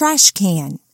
trash can.